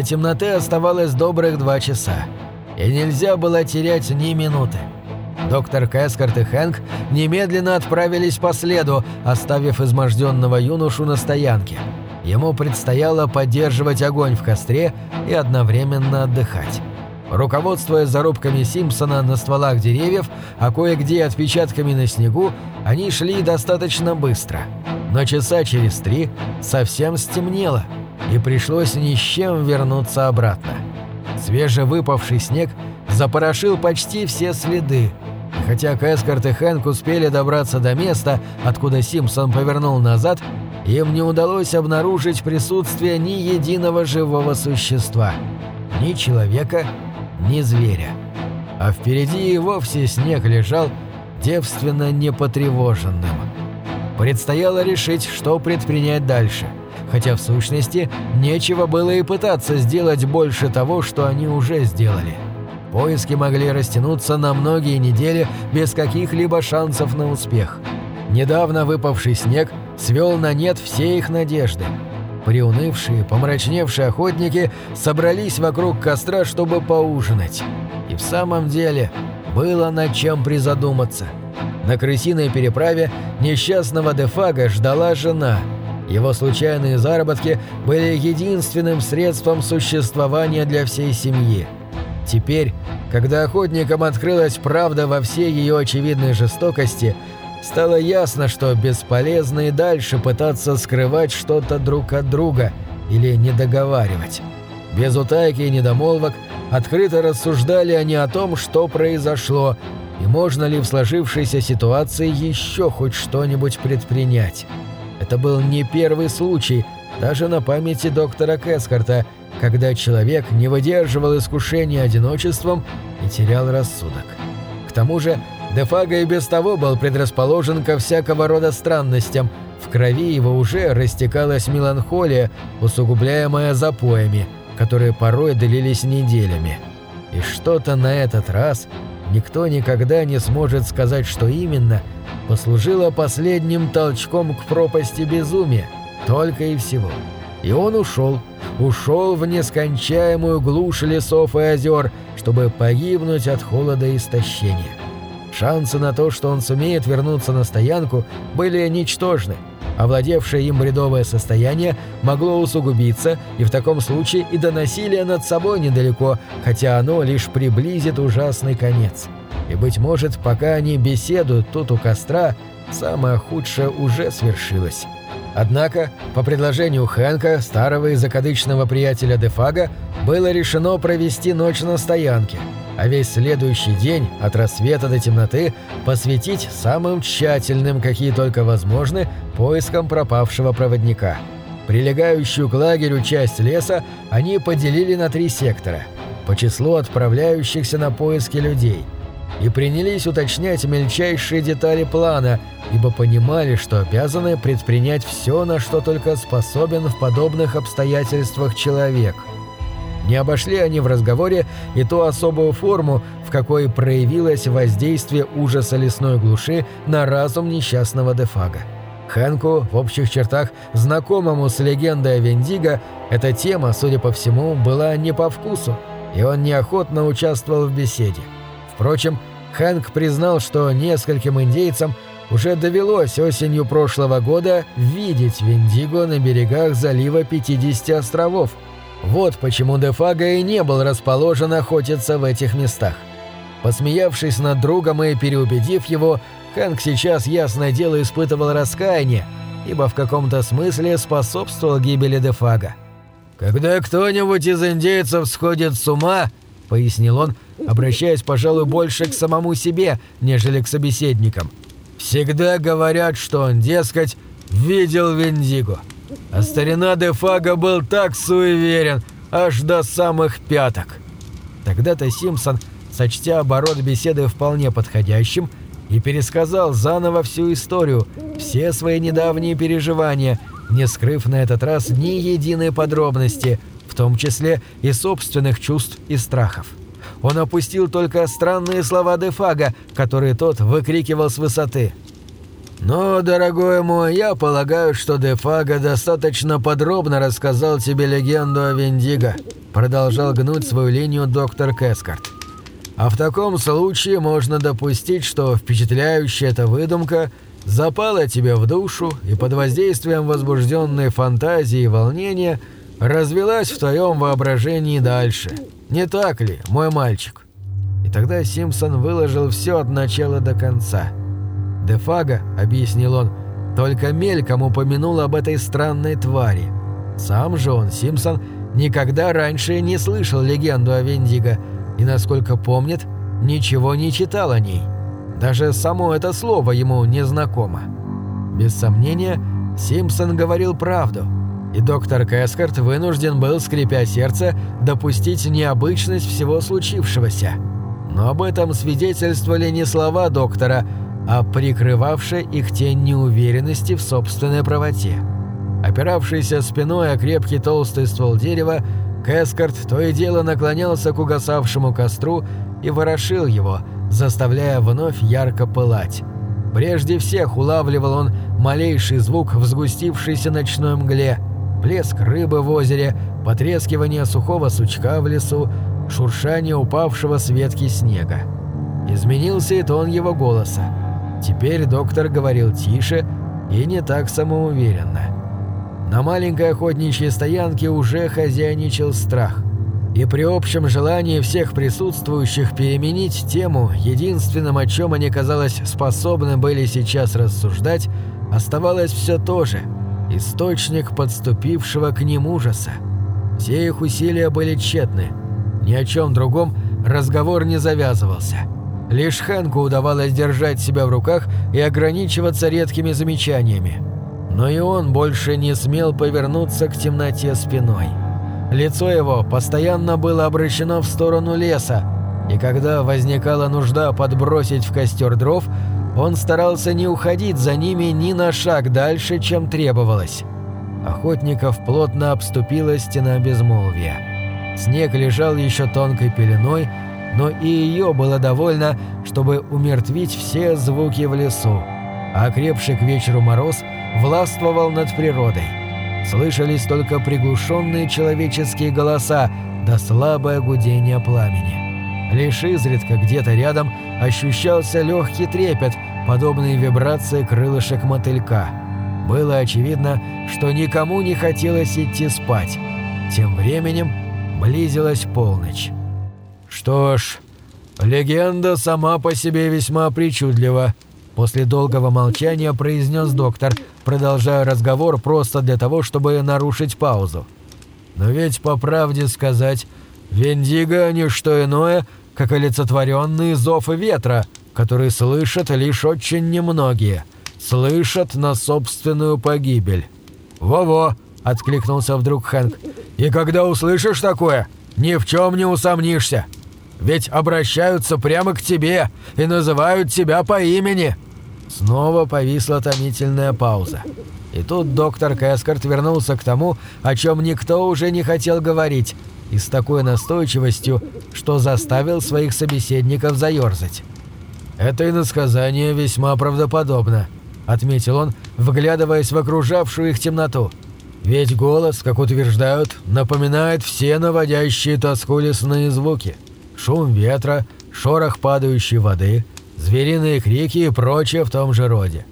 До темноты оставалось добрых два часа, и нельзя было терять ни минуты. Доктор Кэскарт и Хэнк немедленно отправились по следу, оставив изможденного юношу на стоянке. Ему предстояло поддерживать огонь в костре и одновременно отдыхать. Руководствуясь зарубками Симпсона на стволах деревьев, а кое-где отпечатками на снегу, они шли достаточно быстро. Но часа через три совсем стемнело, и пришлось ни с чем вернуться обратно. Свежевыпавший снег запорошил почти все следы, и хотя Кэскарт и Хэнк успели добраться до места, откуда Симпсон повернул назад, им не удалось обнаружить присутствие ни единого живого существа. Ни человека, ни зверя. А впереди и вовсе снег лежал девственно непотревоженным. Предстояло решить, что предпринять дальше, хотя в сущности нечего было и пытаться сделать больше того, что они уже сделали. Поиски могли растянуться на многие недели без каких-либо шансов на успех. Недавно выпавший снег свел на нет все их надежды – Приунывшие, помрачневшие охотники собрались вокруг костра, чтобы поужинать. И в самом деле было над чем призадуматься. На крысиной переправе несчастного Дефага ждала жена. Его случайные заработки были единственным средством существования для всей семьи. Теперь, когда охотникам открылась правда во всей ее очевидной жестокости – Стало ясно, что бесполезно и дальше пытаться скрывать что-то друг от друга или не договаривать. Без утайки и недомолвок открыто рассуждали они о том, что произошло, и можно ли в сложившейся ситуации еще хоть что-нибудь предпринять. Это был не первый случай, даже на памяти доктора Кэскарта, когда человек не выдерживал искушения одиночеством и терял рассудок. К тому же Дефага и без того был предрасположен ко всякого рода странностям. В крови его уже растекалась меланхолия, усугубляемая запоями, которые порой длились неделями. И что-то на этот раз, никто никогда не сможет сказать, что именно, послужило последним толчком к пропасти безумия. Только и всего. И он ушел. Ушел в нескончаемую глушь лесов и озер, чтобы погибнуть от холода и истощения. Шансы на то, что он сумеет вернуться на стоянку, были ничтожны. Овладевшее им бредовое состояние могло усугубиться, и в таком случае и до насилия над собой недалеко, хотя оно лишь приблизит ужасный конец. И, быть может, пока они беседуют тут у костра, самое худшее уже свершилось. Однако, по предложению Хэнка, старого и закадычного приятеля Дефага, было решено провести ночь на стоянке – а весь следующий день, от рассвета до темноты, посвятить самым тщательным, какие только возможны, поискам пропавшего проводника. Прилегающую к лагерю часть леса они поделили на три сектора, по числу отправляющихся на поиски людей, и принялись уточнять мельчайшие детали плана, ибо понимали, что обязаны предпринять все, на что только способен в подобных обстоятельствах человек – не обошли они в разговоре и ту особую форму, в какой проявилось воздействие ужаса лесной глуши на разум несчастного Дефага. Хэнку, в общих чертах знакомому с легендой о Вендиго, эта тема, судя по всему, была не по вкусу, и он неохотно участвовал в беседе. Впрочем, Хэнк признал, что нескольким индейцам уже довелось осенью прошлого года видеть Вендиго на берегах залива 50 островов – вот почему Дефага и не был расположен охотиться в этих местах. Посмеявшись над другом и переубедив его, Хэнк сейчас, ясное дело, испытывал раскаяние, ибо в каком-то смысле способствовал гибели Дефага. «Когда кто-нибудь из индейцев сходит с ума», — пояснил он, обращаясь, пожалуй, больше к самому себе, нежели к собеседникам, «всегда говорят, что он, дескать, видел Виндиго». А старина Дефага был так суеверен, аж до самых пяток. Тогда-то Симпсон, сочтя оборот беседы вполне подходящим, и пересказал заново всю историю, все свои недавние переживания, не скрыв на этот раз ни единой подробности, в том числе и собственных чувств и страхов. Он опустил только странные слова Дефага, которые тот выкрикивал с высоты. Но, дорогой мой, я полагаю, что Дефага достаточно подробно рассказал тебе легенду о Виндиго», продолжал гнуть свою линию доктор Кэскарт. А в таком случае можно допустить, что впечатляющая эта выдумка запала тебе в душу и под воздействием возбужденной фантазии и волнения развелась в твоем воображении дальше. Не так ли, мой мальчик? И тогда Симпсон выложил все от начала до конца – Дефага, объяснил он, только мельком упомянул об этой странной твари. Сам же он, Симпсон, никогда раньше не слышал легенду о Вендиго и, насколько помнит, ничего не читал о ней. Даже само это слово ему не знакомо. Без сомнения, Симпсон говорил правду, и доктор Кэскарт вынужден был, скрипя сердце, допустить необычность всего случившегося. Но об этом свидетельствовали не слова доктора, а прикрывавшая их тень неуверенности в собственной правоте. Опиравшийся спиной о крепкий толстый ствол дерева, Кэскарт то и дело наклонялся к угасавшему костру и ворошил его, заставляя вновь ярко пылать. Прежде всех улавливал он малейший звук в сгустившейся ночной мгле, плеск рыбы в озере, потрескивание сухого сучка в лесу, шуршание упавшего с ветки снега. Изменился и тон его голоса. Теперь доктор говорил тише и не так самоуверенно. На маленькой охотничьей стоянке уже хозяйничал страх. И при общем желании всех присутствующих переменить тему, единственным, о чем они, казалось, способны были сейчас рассуждать, оставалось все то же – источник подступившего к ним ужаса. Все их усилия были тщетны. Ни о чем другом разговор не завязывался – Лишь Хэнку удавалось держать себя в руках и ограничиваться редкими замечаниями. Но и он больше не смел повернуться к темноте спиной. Лицо его постоянно было обращено в сторону леса, и когда возникала нужда подбросить в костер дров, он старался не уходить за ними ни на шаг дальше, чем требовалось. Охотников плотно обступила стена безмолвия. Снег лежал еще тонкой пеленой, но и ее было довольно, чтобы умертвить все звуки в лесу. Окрепший к вечеру мороз властвовал над природой. Слышались только приглушенные человеческие голоса да слабое гудение пламени. Лишь изредка где-то рядом ощущался легкий трепет, подобный вибрации крылышек мотылька. Было очевидно, что никому не хотелось идти спать. Тем временем близилась полночь. «Что ж, легенда сама по себе весьма причудлива», — после долгого молчания произнес доктор, продолжая разговор просто для того, чтобы нарушить паузу. «Но ведь, по правде сказать, Вендиго — не что иное, как олицетворенный зов ветра, который слышат лишь очень немногие, слышат на собственную погибель». «Во-во!» — откликнулся вдруг Хэнк. «И когда услышишь такое, ни в чем не усомнишься!» Ведь обращаются прямо к тебе и называют тебя по имени». Снова повисла томительная пауза. И тут доктор Кэскарт вернулся к тому, о чем никто уже не хотел говорить, и с такой настойчивостью, что заставил своих собеседников заерзать. «Это иносказание весьма правдоподобно», — отметил он, вглядываясь в окружавшую их темноту. «Ведь голос, как утверждают, напоминает все наводящие тоску лесные звуки» шум ветра, шорох падающей воды, звериные крики и прочее в том же роде.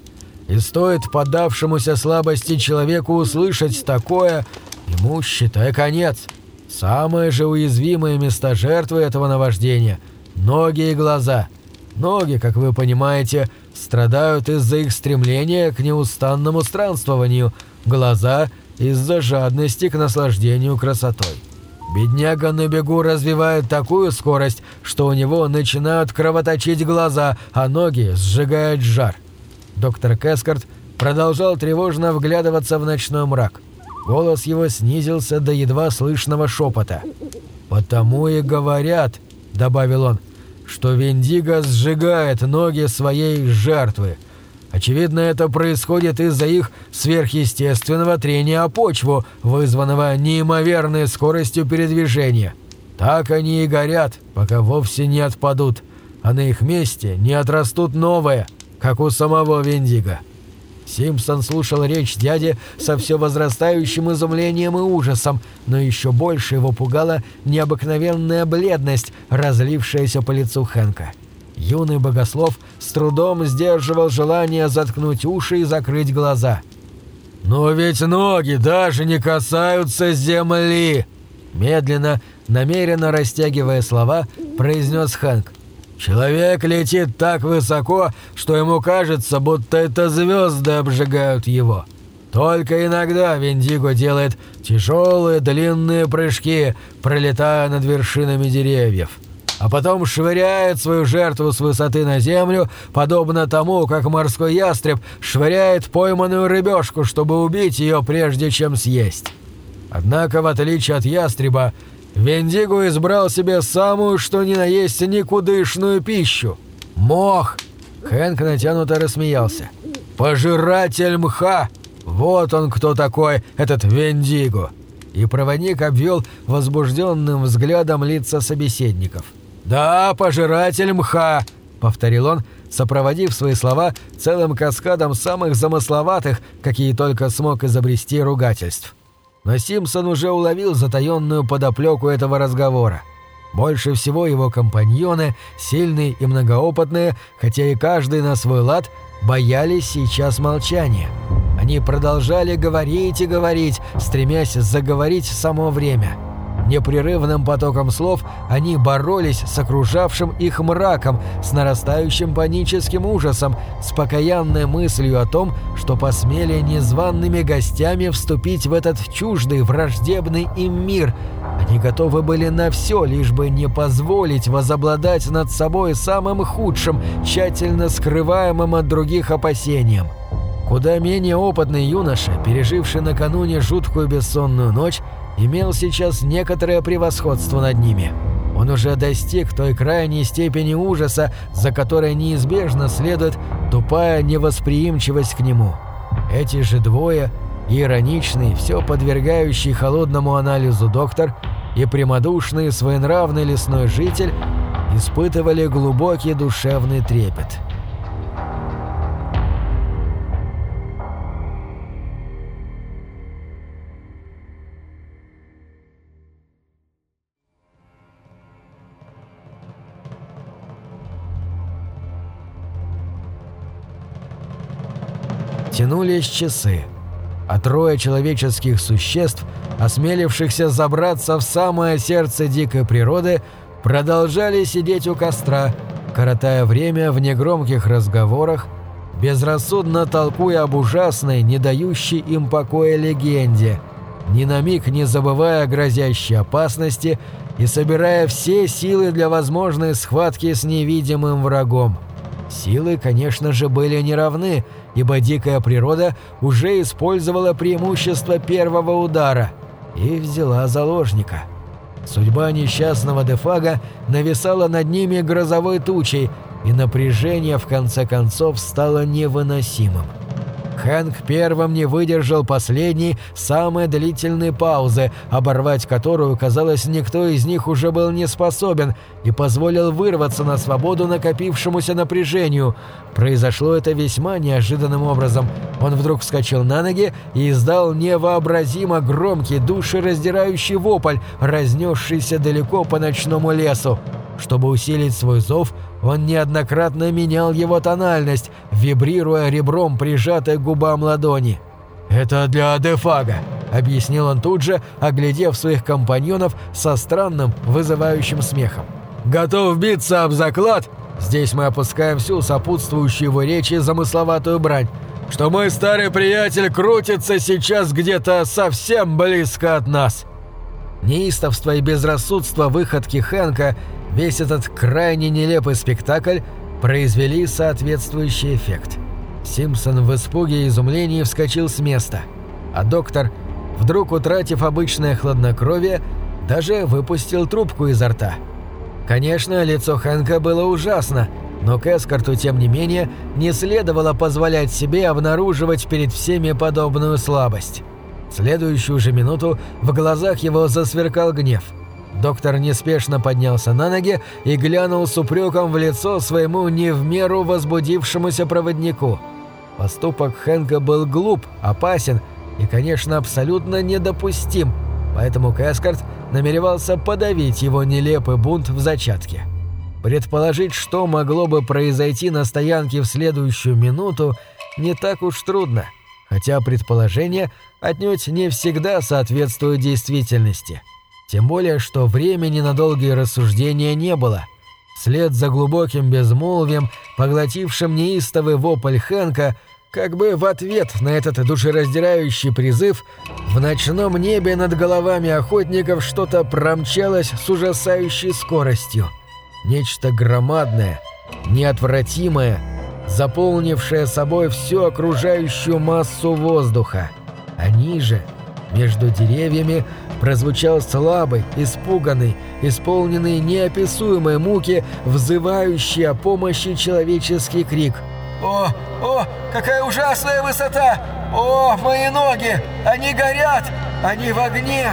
И стоит поддавшемуся слабости человеку услышать такое, ему, считай, конец. Самые же уязвимые места жертвы этого наваждения – ноги и глаза. Ноги, как вы понимаете, страдают из-за их стремления к неустанному странствованию, глаза – из-за жадности к наслаждению красотой. Бедняга на бегу развивает такую скорость, что у него начинают кровоточить глаза, а ноги сжигают жар. Доктор Кэскарт продолжал тревожно вглядываться в ночной мрак. Голос его снизился до едва слышного шепота. «Потому и говорят», — добавил он, — «что Виндиго сжигает ноги своей жертвы». Очевидно, это происходит из-за их сверхъестественного трения о почву, вызванного неимоверной скоростью передвижения. Так они и горят, пока вовсе не отпадут, а на их месте не отрастут новые, как у самого Виндиго. Симпсон слушал речь дяди со все возрастающим изумлением и ужасом, но еще больше его пугала необыкновенная бледность, разлившаяся по лицу Хэнка. Юный богослов с трудом сдерживал желание заткнуть уши и закрыть глаза. «Но ведь ноги даже не касаются земли!» Медленно, намеренно растягивая слова, произнес Хэнк. Человек летит так высоко, что ему кажется, будто это звезды обжигают его. Только иногда Виндиго делает тяжелые длинные прыжки, пролетая над вершинами деревьев. А потом швыряет свою жертву с высоты на землю, подобно тому, как морской ястреб швыряет пойманную рыбешку, чтобы убить ее, прежде чем съесть. Однако, в отличие от ястреба, Вендиго избрал себе самую что ни на есть никудышную пищу. Мох! Хэнк натянуто рассмеялся. «Пожиратель мха! Вот он кто такой, этот Вендиго!» И проводник обвел возбужденным взглядом лица собеседников. «Да, пожиратель мха!» — повторил он, сопроводив свои слова целым каскадом самых замысловатых, какие только смог изобрести ругательств. Но Симпсон уже уловил затаённую подоплеку этого разговора. Больше всего его компаньоны, сильные и многоопытные, хотя и каждый на свой лад, боялись сейчас молчания. Они продолжали говорить и говорить, стремясь заговорить само время – Непрерывным потоком слов они боролись с окружавшим их мраком, с нарастающим паническим ужасом, с покаянной мыслью о том, что посмели незваными гостями вступить в этот чуждый, враждебный им мир. Они готовы были на все, лишь бы не позволить возобладать над собой самым худшим, тщательно скрываемым от других опасением. Куда менее опытный юноша, переживший накануне жуткую бессонную ночь, имел сейчас некоторое превосходство над ними. Он уже достиг той крайней степени ужаса, за которой неизбежно следует тупая невосприимчивость к нему. Эти же двое, ироничный, все подвергающий холодному анализу доктор и прямодушный своенравный лесной житель, испытывали глубокий душевный трепет. Тянулись часы, а трое человеческих существ, осмелившихся забраться в самое сердце дикой природы, продолжали сидеть у костра, коротая время в негромких разговорах, безрассудно толкуя об ужасной, не дающей им покоя легенде, ни на миг не забывая грозящей опасности и собирая все силы для возможной схватки с невидимым врагом. Силы, конечно же, были неравны, ибо дикая природа уже использовала преимущество первого удара и взяла заложника. Судьба несчастного Дефага нависала над ними грозовой тучей, и напряжение в конце концов стало невыносимым. Хэнк первым не выдержал последней, самой длительной паузы, оборвать которую, казалось, никто из них уже был не способен, и позволил вырваться на свободу накопившемуся напряжению. Произошло это весьма неожиданным образом. Он вдруг вскочил на ноги и издал невообразимо громкий, душераздирающий вопль, разнесшийся далеко по ночному лесу. Чтобы усилить свой зов, он неоднократно менял его тональность, вибрируя ребром прижатой к губам ладони. «Это для Адефага», — объяснил он тут же, оглядев своих компаньонов со странным, вызывающим смехом. «Готов биться об заклад?» Здесь мы опускаем всю сопутствующую его речи замысловатую брань, что мой старый приятель крутится сейчас где-то совсем близко от нас. Неистовство и безрассудство выходки Хэнка весь этот крайне нелепый спектакль произвели соответствующий эффект. Симпсон в испуге и изумлении вскочил с места, а доктор, вдруг утратив обычное хладнокровие, даже выпустил трубку изо рта. Конечно, лицо Хэнка было ужасно, но Кэскарту, тем не менее, не следовало позволять себе обнаруживать перед всеми подобную слабость. В следующую же минуту в глазах его засверкал гнев – Доктор неспешно поднялся на ноги и глянул с упреком в лицо своему не в меру возбудившемуся проводнику. Поступок Хэнка был глуп, опасен и, конечно, абсолютно недопустим, поэтому Кэскарт намеревался подавить его нелепый бунт в зачатке. Предположить, что могло бы произойти на стоянке в следующую минуту, не так уж трудно, хотя предположения отнюдь не всегда соответствуют действительности. Тем более, что времени на долгие рассуждения не было. Вслед за глубоким безмолвием, поглотившим неистовый вопль Хэнка, как бы в ответ на этот душераздирающий призыв, в ночном небе над головами охотников что-то промчалось с ужасающей скоростью. Нечто громадное, неотвратимое, заполнившее собой всю окружающую массу воздуха. А ниже, между деревьями, прозвучал слабый, испуганный, исполненный неописуемой муки, взывающий о помощи человеческий крик. «О, о, какая ужасная высота! О, мои ноги! Они горят! Они в огне!»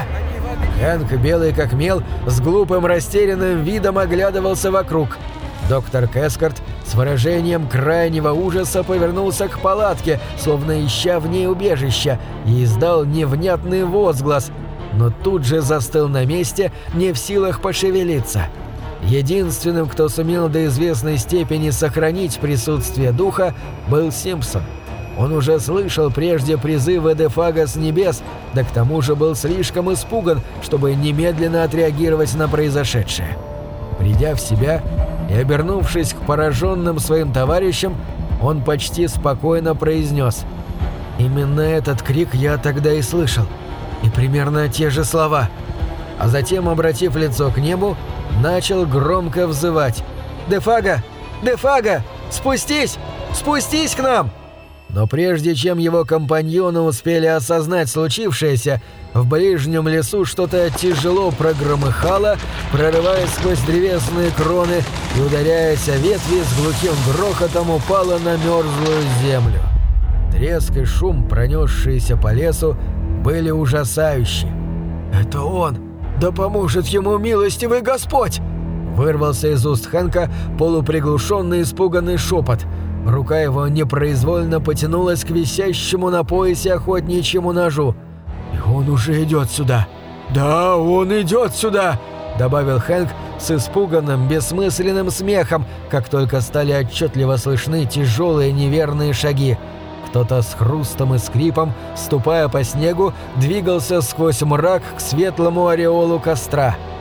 Хэнк, белый как мел, с глупым растерянным видом оглядывался вокруг. Доктор Кэскарт с выражением крайнего ужаса повернулся к палатке, словно ища в ней убежища, и издал невнятный возглас, но тут же застыл на месте, не в силах пошевелиться. Единственным, кто сумел до известной степени сохранить присутствие духа, был Симпсон. Он уже слышал прежде призывы Дефага с небес, да к тому же был слишком испуган, чтобы немедленно отреагировать на произошедшее. Придя в себя и обернувшись к пораженным своим товарищам, он почти спокойно произнес «Именно этот крик я тогда и слышал, и примерно те же слова». А затем, обратив лицо к небу, начал громко взывать «Дефага! Дефага! Спустись! Спустись к нам!» Но прежде чем его компаньоны успели осознать случившееся, в ближнем лесу что-то тяжело прогромыхало, прорываясь сквозь древесные кроны и ударяясь о ветви с глухим грохотом упало на мерзлую землю. Треск и шум, пронесшиеся по лесу, были ужасающие. «Это он! Да поможет ему милостивый Господь!» Вырвался из уст Хэнка полуприглушенный испуганный шепот – Рука его непроизвольно потянулась к висящему на поясе охотничьему ножу. «И он уже идет сюда!» «Да, он идет сюда!» Добавил Хэнк с испуганным, бессмысленным смехом, как только стали отчетливо слышны тяжелые неверные шаги. Кто-то с хрустом и скрипом, ступая по снегу, двигался сквозь мрак к светлому ореолу костра –